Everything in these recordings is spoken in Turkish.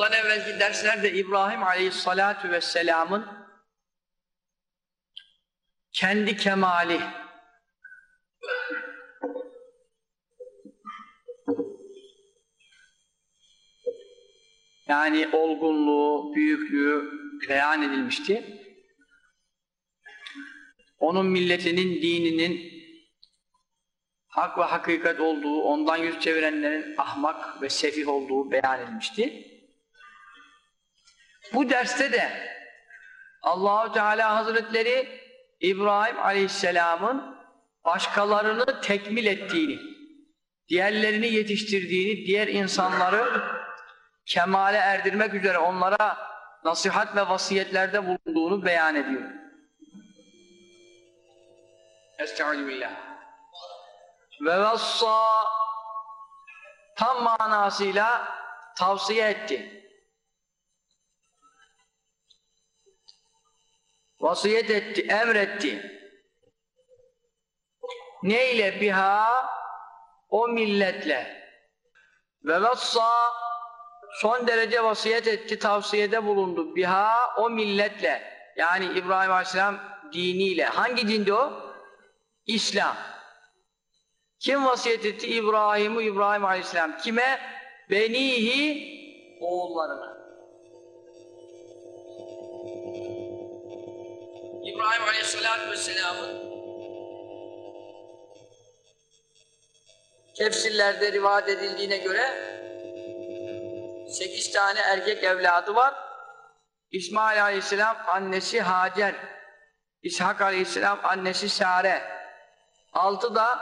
Bundan evvelki derslerde İbrahim Aleyhisselatü Vesselam'ın kendi kemali yani olgunluğu, büyüklüğü beyan edilmişti. Onun milletinin, dininin hak ve hakikat olduğu, ondan yüz çevirenlerin ahmak ve sefih olduğu beyan edilmişti. Bu derste de Allahu Teala Hazretleri İbrahim Aleyhisselam'ın başkalarını tekmil ettiğini, diğerlerini yetiştirdiğini, diğer insanları kemale erdirmek üzere onlara nasihat ve vasiyetlerde bulunduğunu beyan ediyor. Estaizu billah. Ve vassa tam manasıyla tavsiye etti. Vasiyet etti, emretti. Neyle biha? O milletle. Ve vassa son derece vasiyet etti, tavsiyede bulundu. Biha o milletle. Yani İbrahim Aleyhisselam diniyle. Hangi dindi o? İslam. Kim vasiyet etti? İbrahim'i İbrahim Aleyhisselam. Kime? Benihi oğullarına. İbrahim Aleyhisselatü Vesselam'ın tefsirlerde rivayet edildiğine göre sekiz tane erkek evladı var. İsmail Aleyhisselam annesi Hacer, İshak Aleyhisselam annesi Sare. Altı da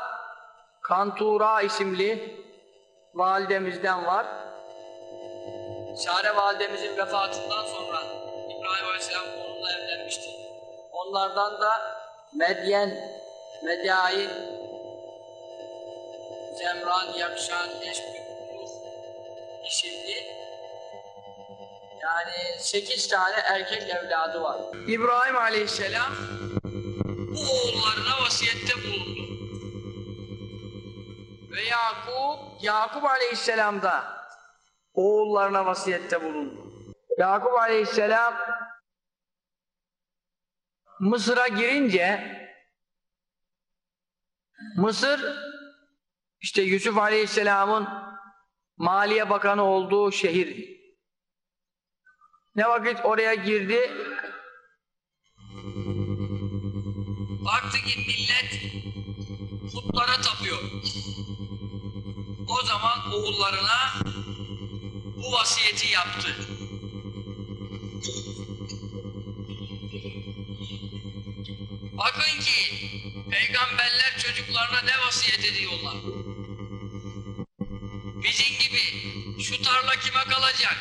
Kantura isimli validemizden var. Sare validemizin vefatından sonra Onlardan da Medyen, Medyain, Zemran, Yakşan, Eşbükür isimli yani sekiz tane erkek evladı var. İbrahim Aleyhisselam bu oğullarına vasiyette bulundu. Ve Yakup, Yakup Aleyhisselam da oğullarına vasiyette bulundu. Yakup Aleyhisselam Mısır'a girince Mısır işte Yusuf Aleyhisselam'ın Maliye Bakanı olduğu şehir. Ne vakit oraya girdi baktı ki millet putlara tapıyor. O zaman oğullarına bu vasiyeti yaptı. Ki peygamberler çocuklarına ne vasiyet ediyorlar. Bizim gibi şu tarla kime kalacak?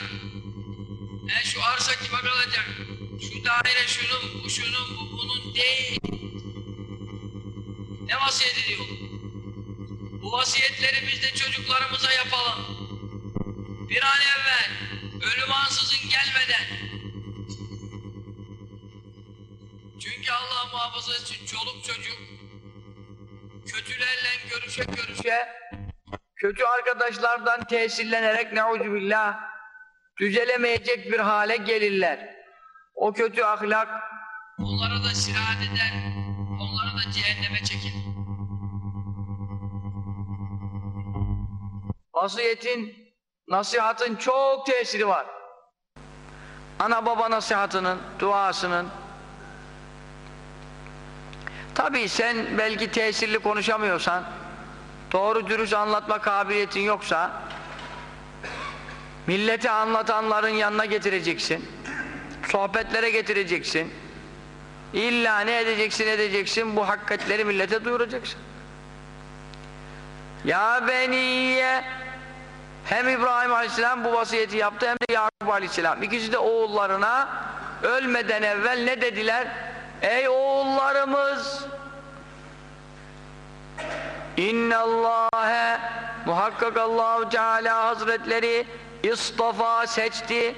E şu arsa kime kalacak? Şu daire şunun, bu şunun, bu bunun değil. Ne vasiyet ediyor? Bu vasiyetleri biz de çocuklarımıza yapalım. Bir an evvel ölüm ansızın gelmeden çünkü Allah muhafaza için çoluk çocuk kötülerle görüşe görüşe kötü arkadaşlardan tesirlenerek neuzubillah düzelemeyecek bir hale gelirler. O kötü ahlak onlara da sirayet eder, onları da cehenneme çeker. Vasiyetin, nasihatın çok tesiri var. Ana baba nasihatının, duasının, Tabii sen belki tesirli konuşamıyorsan, doğru dürüst anlatma kabiliyetin yoksa, milleti anlatanların yanına getireceksin, sohbetlere getireceksin, illa ne edeceksin edeceksin, bu hakikatleri millete duyuracaksın. Ya beniye hem İbrahim Aleyhisselam bu vasiyeti yaptı hem de Yakup Aleyhisselam. İkisi de oğullarına ölmeden evvel ne dediler? Ey oğullarımız İnnallâhe muhakkak Allahu Teala Hazretleri istafa seçti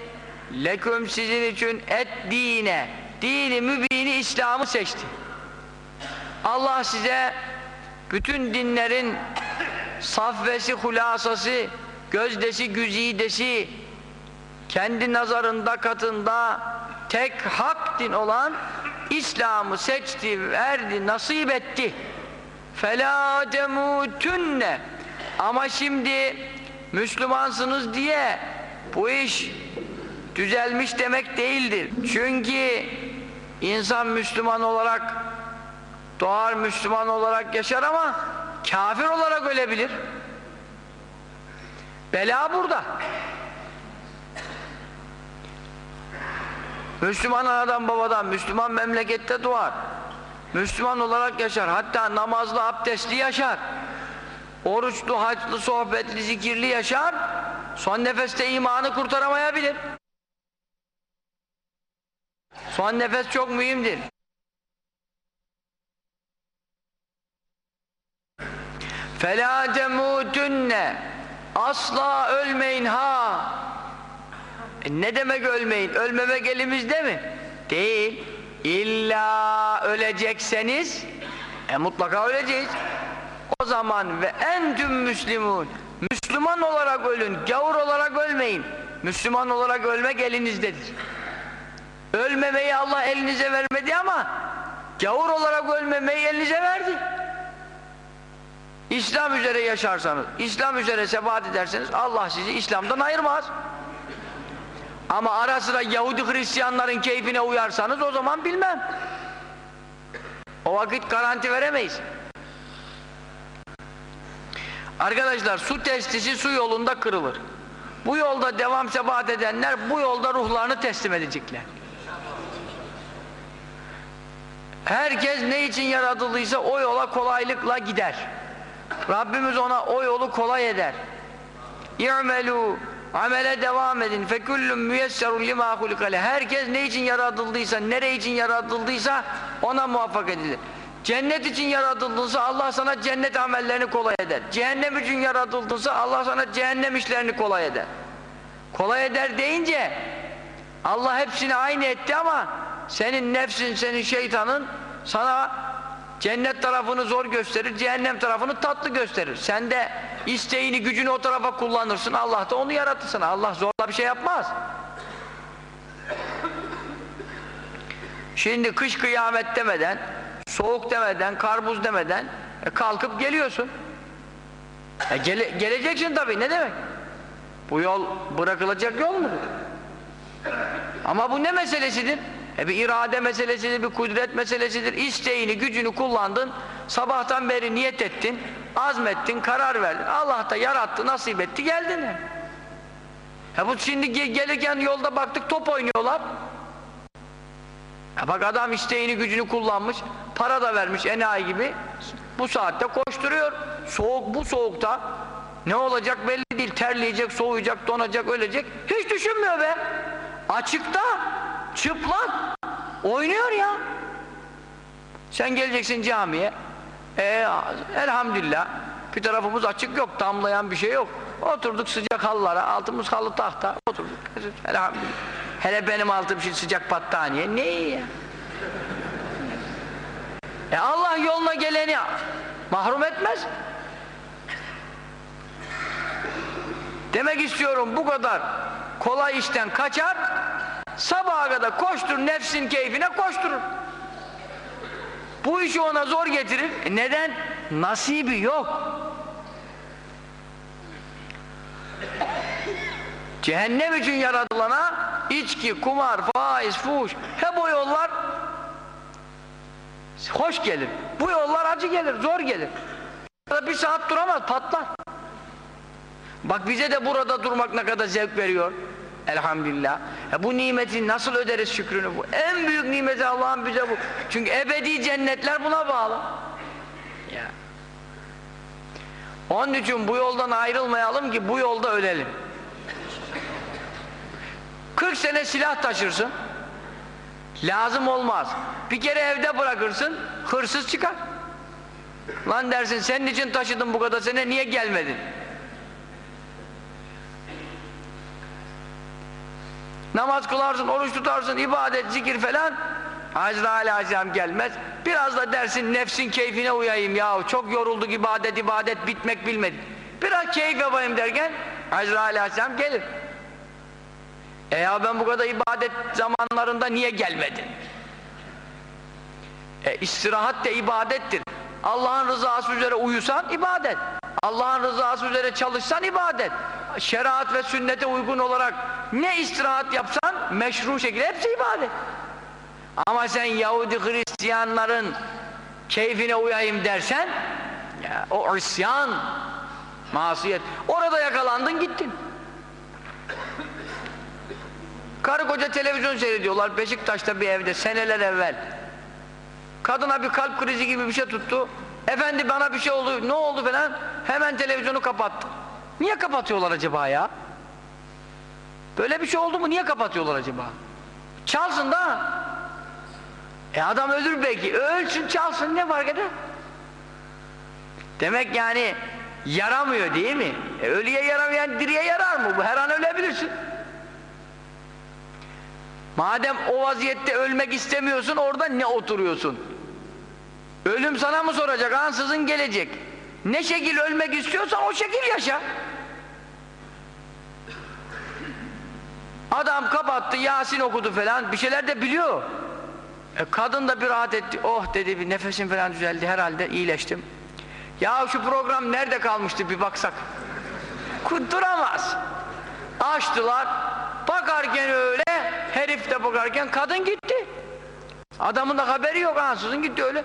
leküm sizin için et dine dini mübini İslam'ı seçti. Allah size bütün dinlerin safvesi, hulasası, gözdesi, güzidesi, kendi nazarında katında tek hak din olan İslam'ı seçti, verdi, nasip etti. فَلَا تَمُوتُنَّ Ama şimdi Müslümansınız diye bu iş düzelmiş demek değildir. Çünkü insan Müslüman olarak doğar Müslüman olarak yaşar ama kafir olarak ölebilir. Bela burada. Müslüman anadan babadan, Müslüman memlekette doğar. Müslüman olarak yaşar. Hatta namazlı, abdestli yaşar. Oruçlu, haçlı, sohbetli, zikirli yaşar. Son nefeste imanı kurtaramayabilir. Son nefes çok mühimdir. فَلَا تَمُوتُنَّ Asla ölmeyin ha! E ne demek ölmeyin? Ölmemek elimizde mi? Değil. İlla ölecekseniz e mutlaka öleceğiz. O zaman ve entüm müslimun Müslüman olarak ölün, gavur olarak ölmeyin. Müslüman olarak ölmek elinizdedir. Ölmemeyi Allah elinize vermedi ama gavur olarak ölmemeyi elinize verdi. İslam üzere yaşarsanız, İslam üzere sebat ederseniz Allah sizi İslam'dan ayırmaz. Ama ara sıra Yahudi Hristiyanların keyfine uyarsanız o zaman bilmem. O vakit garanti veremeyiz. Arkadaşlar su testisi su yolunda kırılır. Bu yolda devam sebat edenler bu yolda ruhlarını teslim edecekler. Herkes ne için yaratıldıysa o yola kolaylıkla gider. Rabbimiz ona o yolu kolay eder. İ'melû amele devam edin. Fekullun müyesserun lima hulikale. Herkes ne için yaratıldıysa, nere için yaratıldıysa ona muvaffak edilir. Cennet için yaratıldıysa Allah sana cennet amellerini kolay eder. Cehennem için yaratıldıysa Allah sana cehennem işlerini kolay eder. Kolay eder deyince Allah hepsini aynı etti ama senin nefsin, senin şeytanın sana cennet tarafını zor gösterir, cehennem tarafını tatlı gösterir. Sen de isteğini, gücünü o tarafa kullanırsın. Allah da onu yarattı sana. Allah zorla bir şey yapmaz. Şimdi kış kıyamet demeden, soğuk demeden, karbuz demeden e, kalkıp geliyorsun. E, gele, geleceksin tabii ne demek? Bu yol bırakılacak yol mu? Ama bu ne meselesidir? E bir irade meselesidir, bir kudret meselesidir. İsteğini, gücünü kullandın, sabahtan beri niyet ettin, azmettin, karar verdin. Allah da yarattı, nasip etti, geldin. E bu şimdi gelirken yolda baktık top oynuyorlar. Ya bak adam isteğini, gücünü kullanmış, para da vermiş enayi gibi. Bu saatte koşturuyor. Soğuk bu soğukta ne olacak belli değil. Terleyecek, soğuyacak, donacak, ölecek. Hiç düşünmüyor be. Açıkta, çıplak, oynuyor ya. Sen geleceksin camiye. Ee, elhamdülillah bir tarafımız açık yok, damlayan bir şey yok. Oturduk sıcak halılara, altımız halı tahta, oturduk. Elhamdülillah. Hele benim altım şimdi sıcak battaniye, ne ya? E Allah yoluna geleni mahrum etmez. Demek istiyorum bu kadar kolay işten kaçar, sabaha kadar koştur, nefsin keyfine koşturur. Bu işi ona zor getirir. E neden? Nasibi yok. Cehennem için yaratılana içki, kumar, faiz, fuhuş hep o yollar hoş gelir. Bu yollar acı gelir, zor gelir. Bir saat duramaz, patlar. Bak bize de burada durmak ne kadar zevk veriyor. Elhamdülillah. E bu nimeti nasıl öderiz şükrünü bu? En büyük nimeti Allah'ın bize bu. Çünkü ebedi cennetler buna bağlı. Ya. Onun için bu yoldan ayrılmayalım ki bu yolda ölelim. 40 sene silah taşırsın. Lazım olmaz. Bir kere evde bırakırsın, hırsız çıkar. Lan dersin senin için taşıdım bu kadar sene niye gelmedin? Namaz kılarsın, oruç tutarsın, ibadet, zikir falan. Azrail Aleyhisselam gelmez. Biraz da dersin nefsin keyfine uyayım ya. Çok yorulduk ibadet, ibadet bitmek bilmedi. Biraz keyif yapayım derken Azrail Aleyhisselam gelir. E ya ben bu kadar ibadet zamanlarında niye gelmedim? E istirahat de ibadettir. Allah'ın rızası üzere uyusan ibadet. Allah'ın rızası üzere çalışsan ibadet. Şeriat ve sünnete uygun olarak ne istirahat yapsan meşru şekilde hepsi ibadet. Ama sen Yahudi Hristiyanların keyfine uyayım dersen ya, o isyan masiyet. Orada yakalandın gittin. Karı koca televizyon seyrediyorlar Beşiktaş'ta bir evde seneler evvel. Kadına bir kalp krizi gibi bir şey tuttu. Efendi bana bir şey oldu, ne oldu falan. Hemen televizyonu kapattı. Niye kapatıyorlar acaba ya? Böyle bir şey oldu mu niye kapatıyorlar acaba? Çalsın da. E adam ölür belki. Ölsün çalsın ne fark eder? Demek yani yaramıyor değil mi? E ölüye yaramayan diriye yarar mı? Bu her an ölebilirsin. Madem o vaziyette ölmek istemiyorsun orada ne oturuyorsun? Ölüm sana mı soracak? Ansızın gelecek. Ne şekil ölmek istiyorsan o şekil yaşa. Adam kapattı, Yasin okudu falan, bir şeyler de biliyor. E, kadın da bir rahat etti. Oh dedi, bir nefesim falan düzeldi herhalde, iyileştim. Ya şu program nerede kalmıştı bir baksak. Duramaz. Açtılar, bakarken öyle, herif de bakarken kadın gitti. Adamın da haberi yok ansızın gitti öyle.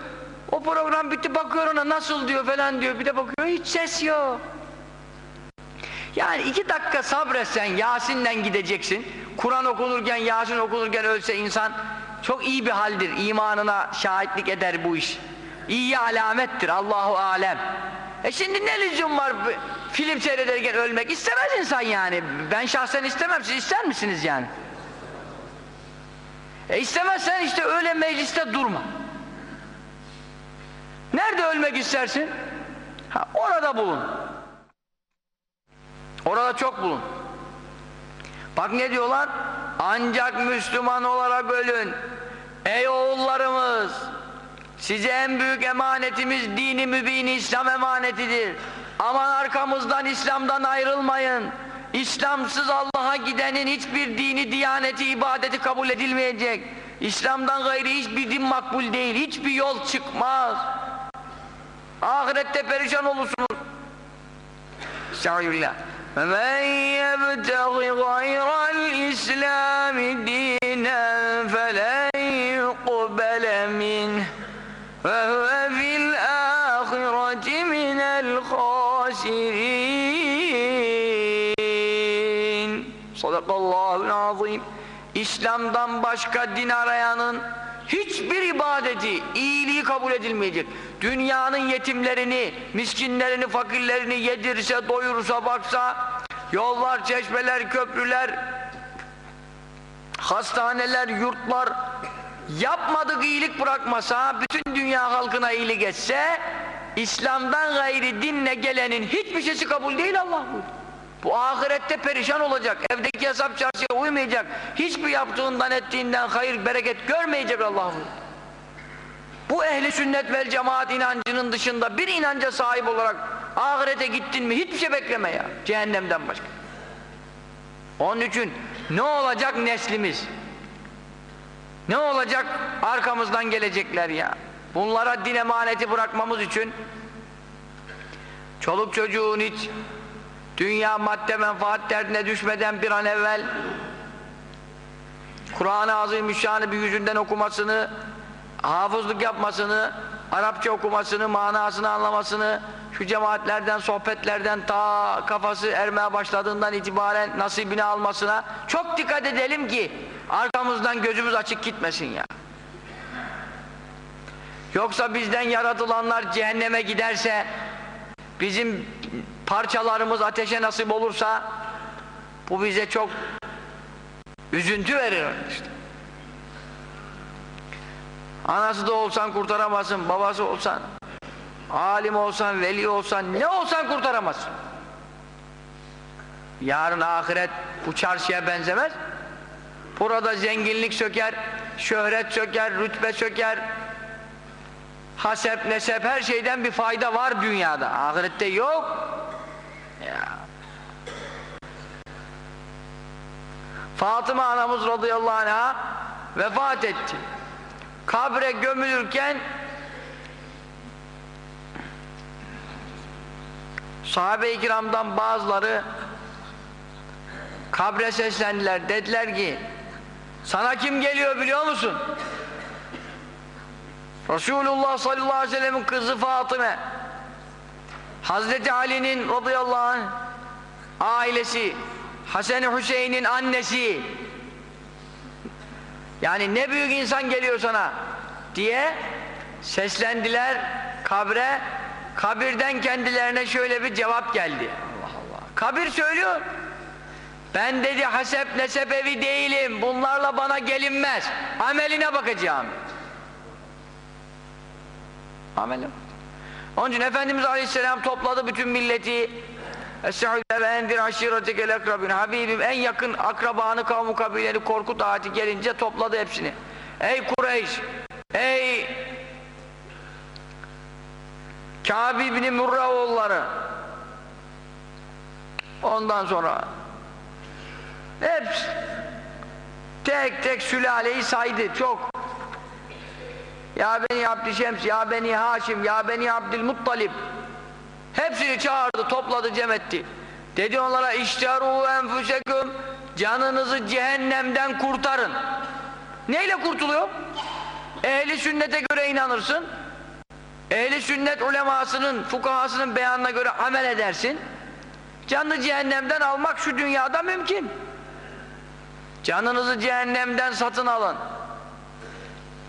O program bitti bakıyor ona nasıl diyor falan diyor bir de bakıyor hiç ses yok. Yani iki dakika sabretsen Yasin'den gideceksin. Kur'an okunurken Yasin okunurken ölse insan çok iyi bir haldir. İmanına şahitlik eder bu iş. İyi alamettir Allahu alem. E şimdi ne lüzum var film seyrederken ölmek istemez insan yani. Ben şahsen istemem siz ister misiniz yani? E istemezsen işte öyle mecliste durma. Nerede ölmek istersin? Ha, orada bulun. Orada çok bulun. Bak ne diyorlar? Ancak Müslüman olarak ölün. Ey oğullarımız! Size en büyük emanetimiz dini mübini İslam emanetidir. Aman arkamızdan İslam'dan ayrılmayın. İslamsız Allah'a gidenin hiçbir dini, diyaneti, ibadeti kabul edilmeyecek. İslam'dan gayri hiçbir din makbul değil. Hiçbir yol çıkmaz. Ahirette perişan olursunuz. Estağfirullah. فَمَنْ يَبْتَغِ غَيْرَ الْإِسْلَامِ دِينًا فَلَنْ يُقْبَلَ مِنْهِ وَهُوَ فِي الْآخِرَةِ مِنَ الْخَاسِرِينَ Sadakallahu azim. İslam'dan başka din arayanın hiçbir ibadeti, iyiliği kabul edilmeyecek. Dünyanın yetimlerini, miskinlerini, fakirlerini yedirse, doyursa, baksa, yollar, çeşmeler, köprüler, hastaneler, yurtlar, yapmadık iyilik bırakmasa, bütün dünya halkına iyilik etse, İslam'dan gayri dinle gelenin hiçbir şeysi kabul değil Allah buyuruyor. Bu ahirette perişan olacak, evdeki hesap çarşıya uymayacak, hiçbir yaptığından ettiğinden hayır, bereket görmeyecek Allah buyuruyor. Bu ehli sünnet vel cemaat inancının dışında bir inanca sahip olarak ahirete gittin mi hiçbir şey bekleme ya, cehennemden başka. Onun için ne olacak neslimiz? Ne olacak arkamızdan gelecekler ya? Bunlara din emaneti bırakmamız için çoluk çocuğun hiç dünya madde menfaat derdine düşmeden bir an evvel Kur'an-ı Azimüşşan'ı bir yüzünden okumasını hafızlık yapmasını Arapça okumasını, manasını anlamasını şu cemaatlerden, sohbetlerden ta kafası ermeye başladığından itibaren nasibini almasına çok dikkat edelim ki arkamızdan gözümüz açık gitmesin ya. Yoksa bizden yaratılanlar cehenneme giderse bizim parçalarımız ateşe nasip olursa bu bize çok üzüntü verir işte. Anası da olsan kurtaramazsın, babası olsan, alim olsan, veli olsan, ne olsan kurtaramazsın. Yarın ahiret bu çarşıya benzemez. Burada zenginlik söker, şöhret söker, rütbe söker, hasep, nesep her şeyden bir fayda var dünyada. Ahirette yok. Fatıma anamız radıyallahu anh'a vefat etti. Kabre gömülürken sahabe-i kiramdan bazıları kabre seslendiler. Dediler ki sana kim geliyor biliyor musun? Resulullah sallallahu aleyhi ve sellem'in kızı Fatıma Hazreti Ali'nin radıyallahu anh ailesi Hasan Hüseyin'in annesi. Yani ne büyük insan geliyor sana diye seslendiler kabre. Kabirden kendilerine şöyle bir cevap geldi. Allah Allah. kabir söylüyor. Ben dedi hasep nesep evi değilim. Bunlarla bana gelinmez. Ameline bakacağım. Ameline. Onun için Efendimiz Aleyhisselam topladı bütün milleti Es-Se'udâ ve endir aşiretekel akrabin Habibim. En yakın akrabanı kavmu kabileni korkut ayeti gelince topladı hepsini. Ey Kureyş Ey Kâb ibn Murra oğulları Ondan sonra hepsi tek tek sülaleyi saydı çok. Ya beni Abdüşems, ya beni Haşim, ya beni Abdülmuttalib hepsini çağırdı, topladı, cem etti. Dedi onlara iştaru enfüseküm canınızı cehennemden kurtarın. Neyle kurtuluyor? ehli sünnete göre inanırsın. Ehli sünnet ulemasının, fukahasının beyanına göre amel edersin. Canını cehennemden almak şu dünyada mümkün. Canınızı cehennemden satın alın.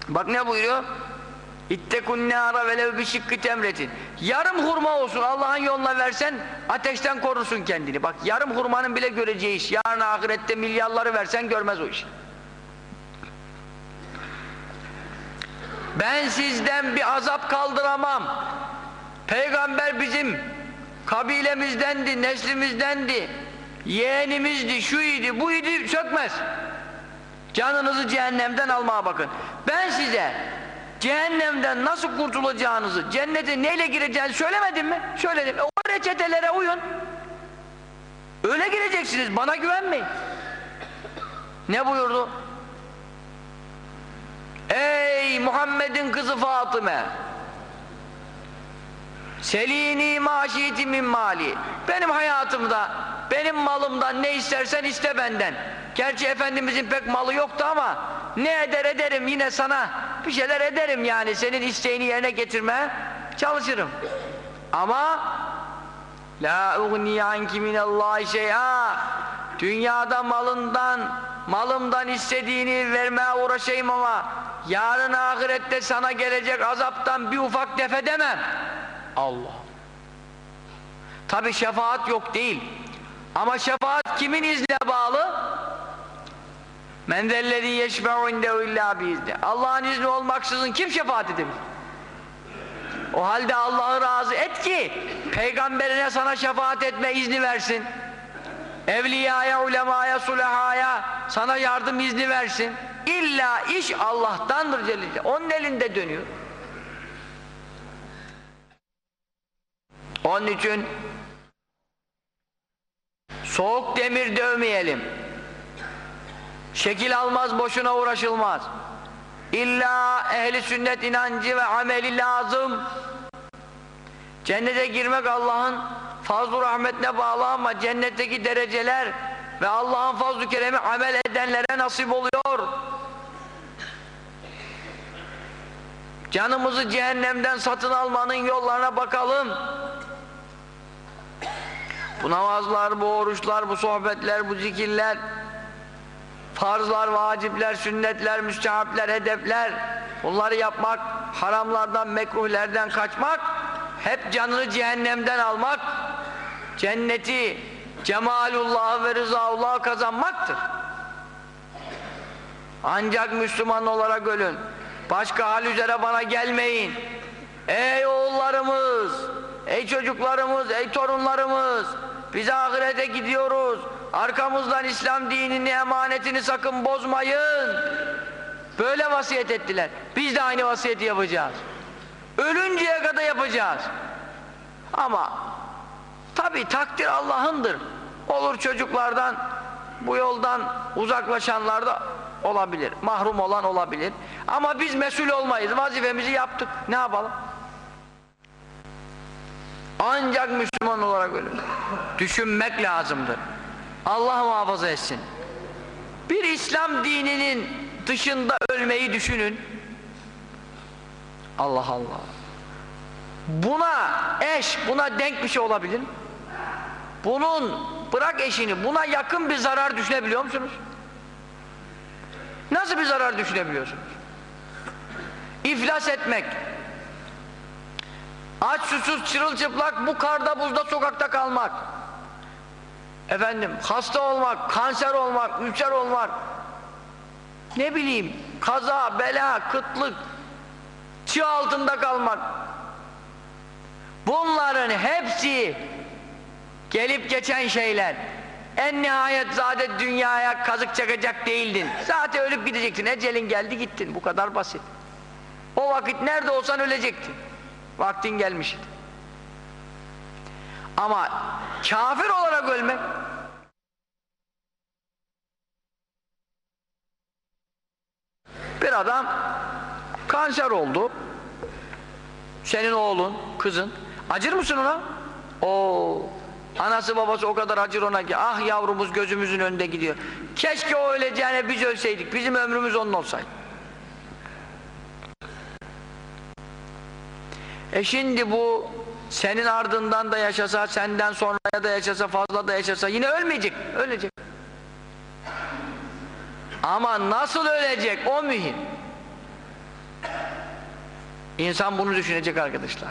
Bak ne buyuruyor? İttekun nâra velev bir şıkkı temretin. Yarım hurma olsun Allah'ın yoluna versen ateşten korursun kendini. Bak yarım hurmanın bile göreceği iş. Yarın ahirette milyarları versen görmez o iş. Ben sizden bir azap kaldıramam. Peygamber bizim kabilemizdendi, neslimizdendi. Yeğenimizdi, şuydu, buydu sökmez. Canınızı cehennemden almaya bakın. Ben size cehennemden nasıl kurtulacağınızı, cennete neyle gireceğinizi söylemedim mi? Söyledim. E, o reçetelere uyun. Öyle gireceksiniz. Bana güvenmeyin. Ne buyurdu? Ey Muhammed'in kızı Fatıma Selini maşiyeti min mali Benim hayatımda benim malımdan ne istersen iste benden Gerçi Efendimizin pek malı yoktu ama ne eder ederim yine sana bir şeyler ederim yani senin isteğini yerine getirmeye çalışırım. Ama la ugni anki minallahi şey'a dünyada malından malımdan istediğini vermeye uğraşayım ama yarın ahirette sana gelecek azaptan bir ufak def edemem. Allah. Tabi şefaat yok değil. Ama şefaat kimin izne bağlı? Men zellezî yeşbe'u indehu illâ biizni. Allah'ın izni olmaksızın kim şefaat edebilir? O halde Allah'ı razı et ki peygamberine sana şefaat etme izni versin. Evliyaya, ulemaya, sulahaya sana yardım izni versin. İlla iş Allah'tandır Celle. Onun elinde dönüyor. Onun için soğuk demir dövmeyelim. Şekil almaz, boşuna uğraşılmaz. İlla ehli sünnet inancı ve ameli lazım. Cennete girmek Allah'ın fazl-ı rahmetine bağlı ama cennetteki dereceler ve Allah'ın fazl-ı keremi amel edenlere nasip oluyor. Canımızı cehennemden satın almanın yollarına bakalım. Bu namazlar, bu oruçlar, bu sohbetler, bu zikirler, farzlar, vacipler, sünnetler, müstehapler, hedefler, bunları yapmak, haramlardan, mekruhlerden kaçmak, hep canını cehennemden almak, cenneti, cemalullahı ve rızaullahı kazanmaktır. Ancak Müslüman olarak ölün. Başka hal üzere bana gelmeyin. Ey oğullarımız, ey çocuklarımız, ey torunlarımız, biz ahirete gidiyoruz. Arkamızdan İslam dinini, emanetini sakın bozmayın. Böyle vasiyet ettiler. Biz de aynı vasiyeti yapacağız. Ölünceye kadar yapacağız. Ama tabi takdir Allah'ındır. Olur çocuklardan bu yoldan uzaklaşanlar da olabilir. Mahrum olan olabilir. Ama biz mesul olmayız. Vazifemizi yaptık. Ne yapalım? Ancak Müslüman olarak ölür. Düşünmek lazımdır. Allah muhafaza etsin. Bir İslam dininin dışında ölmeyi düşünün. Allah Allah. Buna eş, buna denk bir şey olabilir mi? Bunun, bırak eşini, buna yakın bir zarar düşünebiliyor musunuz? Nasıl bir zarar düşünebiliyorsunuz? İflas etmek, aç susuz çırılçıplak bu karda buzda sokakta kalmak, efendim hasta olmak, kanser olmak, ülser olmak, ne bileyim kaza, bela, kıtlık, çığ altında kalmak, bunların hepsi gelip geçen şeyler. En nihayet zaten dünyaya kazık çakacak değildin. Zaten ölüp gidecektin. Ecelin geldi gittin. Bu kadar basit. O vakit nerede olsan ölecektin. Vaktin gelmişti. Ama kafir olarak ölmek bir adam kanser oldu. Senin oğlun, kızın. Acır mısın ona? Oo, anası babası o kadar acır ona ki ah yavrumuz gözümüzün önünde gidiyor. Keşke o öleceğine biz ölseydik. Bizim ömrümüz onun olsaydı. E şimdi bu senin ardından da yaşasa, senden sonraya da yaşasa, fazla da yaşasa yine ölmeyecek. Ölecek. Ama nasıl ölecek o mühim. İnsan bunu düşünecek arkadaşlar.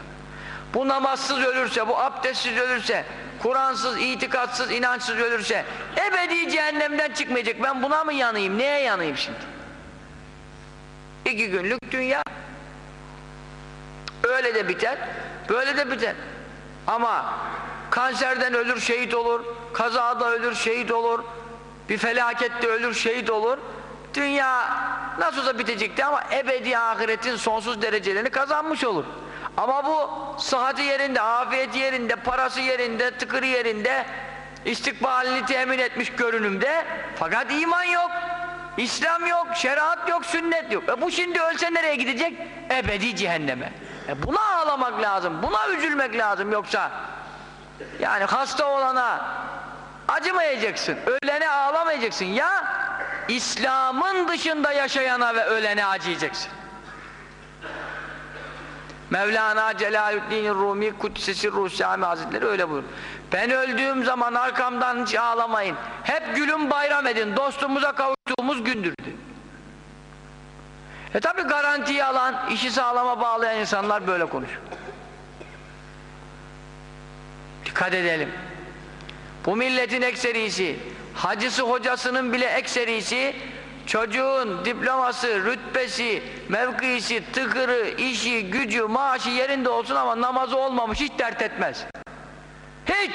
Bu namazsız ölürse, bu abdestsiz ölürse, Kur'ansız, itikatsız, inançsız ölürse ebedi cehennemden çıkmayacak. Ben buna mı yanayım? Neye yanayım şimdi? İki günlük dünya öyle de biter, böyle de biter. Ama kanserden ölür, şehit olur, kazada ölür, şehit olur, bir felakette ölür, şehit olur. Dünya nasıl olsa bitecekti ama ebedi ahiretin sonsuz derecelerini kazanmış olur. Ama bu sıhhati yerinde, afiyet yerinde, parası yerinde, tıkırı yerinde, istikbalini temin etmiş görünümde fakat iman yok, İslam yok, şeriat yok, sünnet yok. E bu şimdi ölse nereye gidecek? Ebedi cehenneme. E buna ağlamak lazım, buna üzülmek lazım yoksa yani hasta olana acımayacaksın, ölene ağlamayacaksın ya İslam'ın dışında yaşayana ve ölene acıyacaksın. Mevlana Celaleddin Rumi Kudsesi Ruh Sami Hazretleri öyle buyurur. Ben öldüğüm zaman arkamdan hiç ağlamayın. Hep gülün bayram edin. Dostumuza kavuştuğumuz gündür. E tabi garantiyi alan, işi sağlama bağlayan insanlar böyle konuşuyor. Dikkat edelim. Bu milletin ekserisi, hacısı hocasının bile ekserisi çocuğun diploması, rütbesi, mevkisi, tıkırı, işi, gücü, maaşı yerinde olsun ama namazı olmamış hiç dert etmez. Hiç!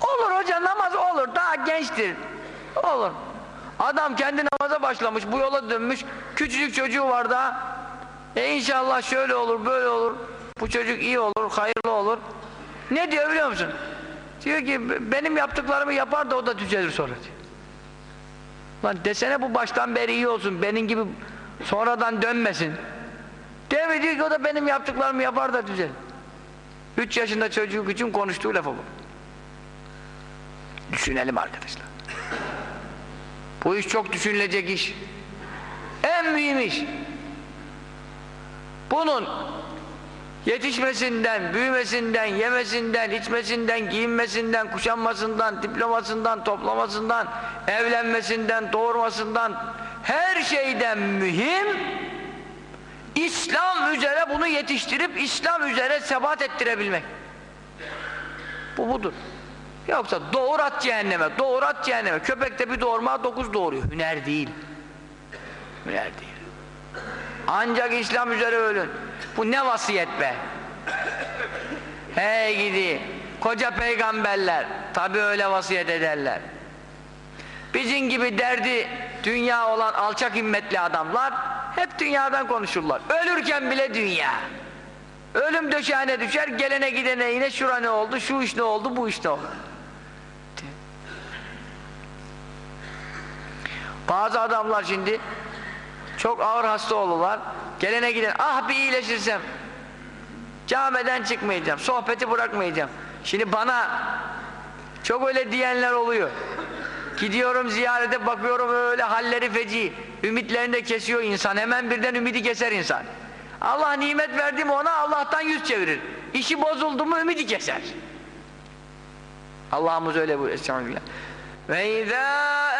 Olur hoca namaz olur, daha gençtir. Olur. Adam kendi namaza başlamış, bu yola dönmüş, küçücük çocuğu var da e inşallah şöyle olur, böyle olur, bu çocuk iyi olur, hayırlı olur. Ne diyor biliyor musun? Diyor ki benim yaptıklarımı yapar da o da düzelir sonra diyor. Lan desene bu baştan beri iyi olsun, benim gibi sonradan dönmesin. Değil mi? Diyor ki o da benim yaptıklarımı yapar da düzelir. Üç yaşında çocuğu için konuştuğu lafı bu. Düşünelim arkadaşlar. Bu iş çok düşünülecek iş. En mühim iş. Bunun yetişmesinden, büyümesinden, yemesinden, içmesinden, giyinmesinden, kuşanmasından, diplomasından, toplamasından, evlenmesinden, doğurmasından her şeyden mühim İslam üzere bunu yetiştirip İslam üzere sebat ettirebilmek. Bu budur. Yoksa doğur at cehenneme, doğur at cehenneme. Köpekte bir doğurma dokuz doğuruyor. Hüner değil. Hüner değil. Ancak İslam üzere ölün. Bu ne vasiyet be? Hey gidi. Koca peygamberler tabi öyle vasiyet ederler. Bizim gibi derdi dünya olan alçak himmetli adamlar hep dünyadan konuşurlar. Ölürken bile dünya. Ölüm döşeğine düşer, gelene gidene yine şura ne oldu, şu iş ne oldu, bu iş ne oldu. Bazı adamlar şimdi çok ağır hasta olurlar. Gelene giden ah bir iyileşirsem camiden çıkmayacağım, sohbeti bırakmayacağım. Şimdi bana çok öyle diyenler oluyor. Gidiyorum ziyarete bakıyorum öyle halleri feci. Ümitlerini de kesiyor insan. Hemen birden ümidi keser insan. Allah nimet verdi mi ona Allah'tan yüz çevirir. İşi bozuldu mu ümidi keser. Allah'ımız öyle bu Estağfirullah.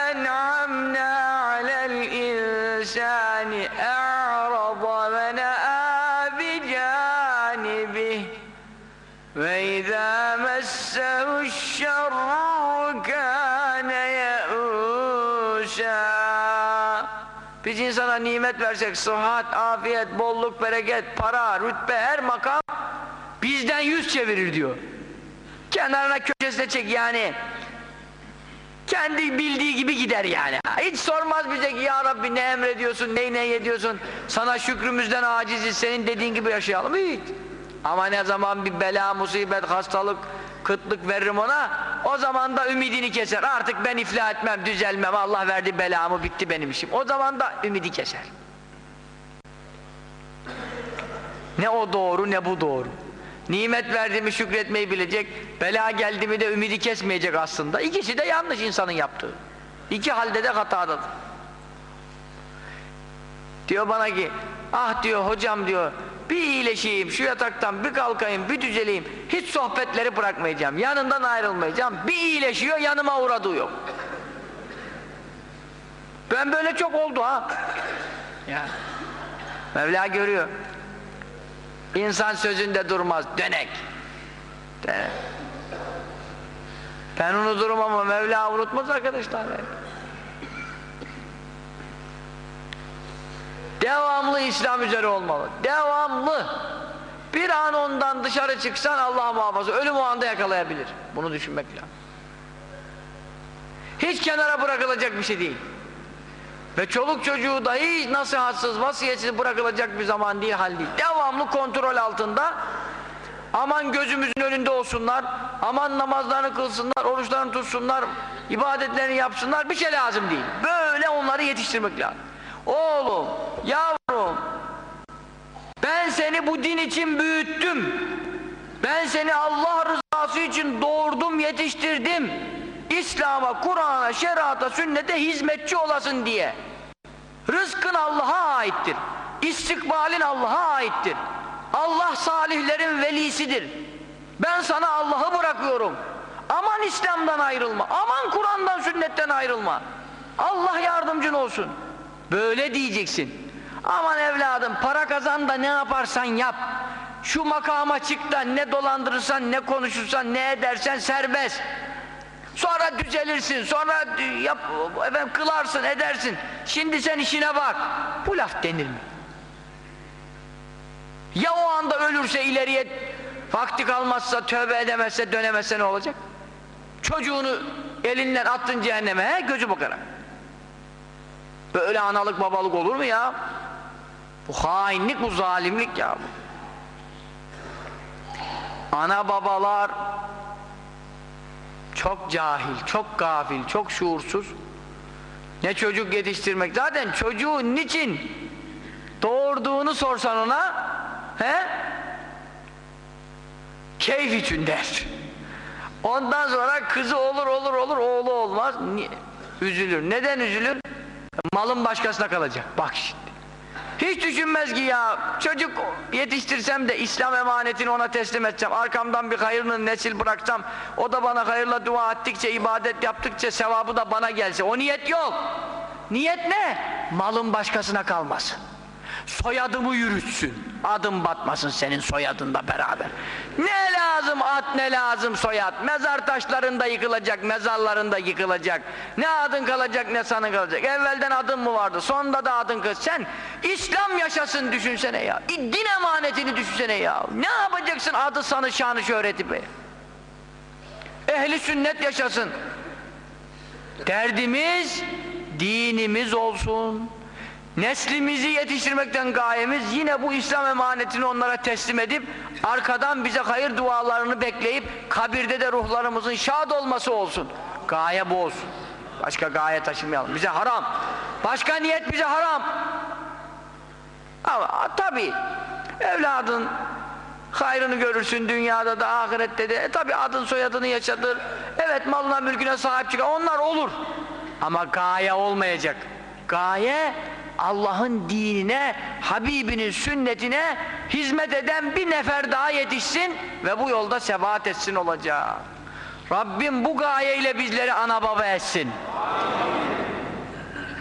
En'amnâ alel insâni e'rada ve ne'a bicânibih ve izâ messehu'ş-şerru kâne ye'ûsâ Biz insana nimet versek, sıhhat, afiyet, bolluk, bereket, para, rütbe, her makam bizden yüz çevirir diyor. Kenarına köşesine çek yani. Kendi bildiği gibi gider yani. Hiç sormaz bize ki ya Rabbi ne emrediyorsun, neyi ne ediyorsun. Sana şükrümüzden aciziz, senin dediğin gibi yaşayalım. Hiç. Ama ne zaman bir bela, musibet, hastalık, kıtlık veririm ona, o zaman da ümidini keser. Artık ben iflah etmem, düzelmem, Allah verdi belamı, bitti benim işim. O zaman da ümidi keser. Ne o doğru ne bu doğru. Nimet verdiğimi şükretmeyi bilecek, bela geldi mi de ümidi kesmeyecek aslında. İkisi de yanlış insanın yaptığı. İki halde de hatadadır. Diyor bana ki, ah diyor hocam diyor, bir iyileşeyim, şu yataktan bir kalkayım, bir düzeleyim, hiç sohbetleri bırakmayacağım, yanından ayrılmayacağım. Bir iyileşiyor, yanıma uğradığı yok. Ben böyle çok oldu ha. Ya. Mevla görüyor. İnsan sözünde durmaz, dönek. De. Ben unuturum ama Mevla unutmaz arkadaşlar. Devamlı İslam üzere olmalı. Devamlı. Bir an ondan dışarı çıksan Allah muhafaza ölüm o anda yakalayabilir. Bunu düşünmek lazım. Hiç kenara bırakılacak bir şey değil. Ve çoluk çocuğu dahi nasihatsız, vasiyetsiz bırakılacak bir zaman değil, hal. Devamlı kontrol altında. Aman gözümüzün önünde olsunlar, aman namazlarını kılsınlar, oruçlarını tutsunlar, ibadetlerini yapsınlar, bir şey lazım değil. Böyle onları yetiştirmek lazım. Oğlum, yavrum, ben seni bu din için büyüttüm. Ben seni Allah rızası için doğurdum, yetiştirdim. İslam'a, Kur'an'a, şerata, sünnete hizmetçi olasın diye. Rızkın Allah'a aittir. İstikbalin Allah'a aittir. Allah salihlerin velisidir. Ben sana Allah'ı bırakıyorum. Aman İslam'dan ayrılma. Aman Kur'an'dan, sünnetten ayrılma. Allah yardımcın olsun. Böyle diyeceksin. Aman evladım para kazan da ne yaparsan yap. Şu makama çık da ne dolandırırsan, ne konuşursan, ne edersen serbest. Sonra düzelirsin, sonra yap, efendim, kılarsın, edersin. Şimdi sen işine bak. Bu laf denir mi? Ya o anda ölürse ileriye vakti kalmazsa, tövbe edemezse, dönemezse ne olacak? Çocuğunu elinden attın cehenneme, he, gözü bakarak. Böyle analık babalık olur mu ya? Bu hainlik, bu zalimlik ya. Ana babalar çok cahil, çok gafil, çok şuursuz. Ne çocuk yetiştirmek. Zaten çocuğu niçin doğurduğunu sorsan ona he? Keyif için der. Ondan sonra kızı olur olur olur oğlu olmaz. Üzülür. Neden üzülür? Malın başkasına kalacak. Bak şimdi. Hiç düşünmez ki ya. Çocuk yetiştirsem de İslam emanetini ona teslim etsem arkamdan bir hayırlı nesil bıraksam o da bana hayırla dua ettikçe ibadet yaptıkça sevabı da bana gelse. O niyet yok. Niyet ne? malın başkasına kalmasın soyadımı yürütsün. Adım batmasın senin soyadınla beraber. Ne lazım at ne lazım soyad? Mezar taşlarında yıkılacak mezarlarında yıkılacak. Ne adın kalacak ne sanın kalacak. Evvelden adın mı vardı sonunda da adın kız. Sen İslam yaşasın düşünsene ya. Din emanetini düşünsene ya. Ne yapacaksın adı sanı şanı şöhreti be? Ehli sünnet yaşasın. Derdimiz dinimiz olsun Neslimizi yetiştirmekten gayemiz yine bu İslam emanetini onlara teslim edip arkadan bize hayır dualarını bekleyip kabirde de ruhlarımızın şad olması olsun. Gaye bu olsun. Başka gaye taşımayalım. Bize haram. Başka niyet bize haram. Ama tabi evladın hayrını görürsün dünyada da ahirette de. E, tabi adın soyadını yaşatır. Evet malına mülküne sahip çıkar. Onlar olur. Ama gaye olmayacak. Gaye Allah'ın dinine, Habibinin sünnetine hizmet eden bir nefer daha yetişsin ve bu yolda sebat etsin olacak. Rabbim bu gayeyle bizleri ana baba etsin.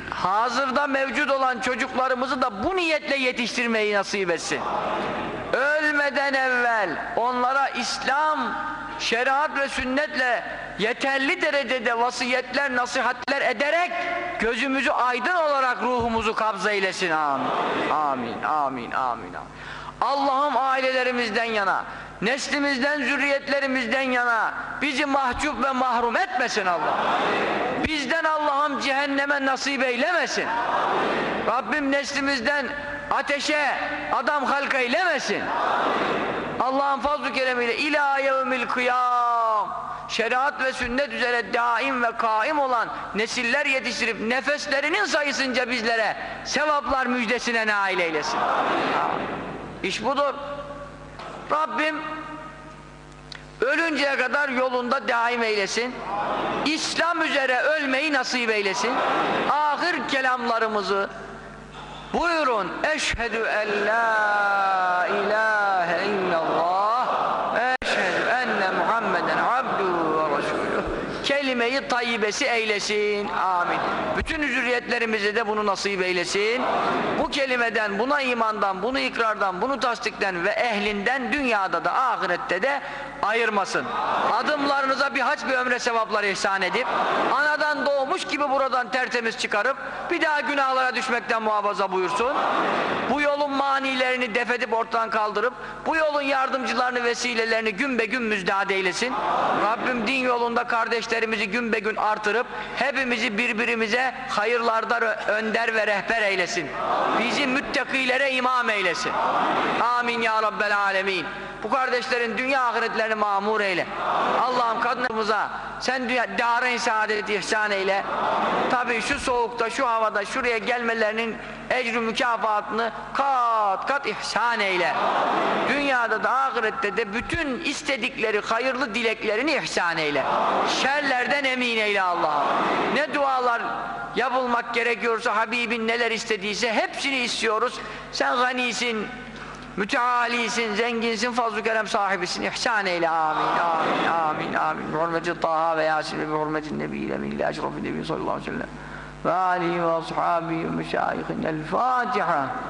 Hazırda mevcut olan çocuklarımızı da bu niyetle yetiştirmeyi nasip etsin. Ölmeden evvel onlara İslam, şeriat ve sünnetle yeterli derecede vasiyetler, nasihatler ederek gözümüzü aydın olarak ruhumuzu kabza eylesin. Amin. Amin, amin, amin. amin. Allah'ım ailelerimizden yana, neslimizden, zürriyetlerimizden yana bizi mahcup ve mahrum etmesin Allah. Bizden Allah'ım cehenneme nasip eylemesin. Rabbim neslimizden ateşe adam halka eylemesin. Allah'ın fazl-ı keremiyle ilâ yevmil kıyam şeriat ve sünnet üzere daim ve kaim olan nesiller yetiştirip nefeslerinin sayısınca bizlere sevaplar müjdesine nail eylesin. İş budur. Rabbim ölünceye kadar yolunda daim eylesin. İslam üzere ölmeyi nasip eylesin. Ahir kelamlarımızı buyurun. Eşhedü en la ilahe Tayyibesi eylesin. Amin. Bütün zürriyetlerimize de bunu nasip eylesin. Bu kelimeden, buna imandan, bunu ikrardan, bunu tasdikten ve ehlinden dünyada da ahirette de ayırmasın. Adımlarınıza bir hac bir ömre sevapları ihsan edip anadan doğmuş gibi buradan tertemiz çıkarıp bir daha günahlara düşmekten muhafaza buyursun. Bu yolun manilerini def edip ortadan kaldırıp bu yolun yardımcılarını vesilelerini gün be gün müjdat eylesin. Rabbim din yolunda kardeşlerimizi gün be gün artırıp hepimizi birbirimize hayırlarda önder ve rehber eylesin. Bizi müttakilere imam eylesin. Amin ya Rabbel alemin. Bu kardeşlerin dünya ahiretlerini mamur eyle. Allah'ım kadınımıza sen dünya dâreyn saadeti ihsan eyle. Tabii şu soğukta, şu havada şuraya gelmelerinin ecrü mükafatını kat kat ihsan eyle. Dünyada da ahirette de bütün istedikleri hayırlı dileklerini ihsan eyle. Şerlerden emin eyle Allah'ım. Ne dualar yapılmak gerekiyorsa Habibin neler istediyse hepsini istiyoruz. Sen ganisin, mütealisin, zenginsin, fazl-ı kerem sahibisin, ihsan eyle, amin, amin, amin, amin. Bi hurmeti Taha ve Yasin ve bi hurmeti Nebiyle min ila eşrafi Nebi sallallahu aleyhi ve sellem ve alihi ve ashabihi ve meşayihin el Fatiha.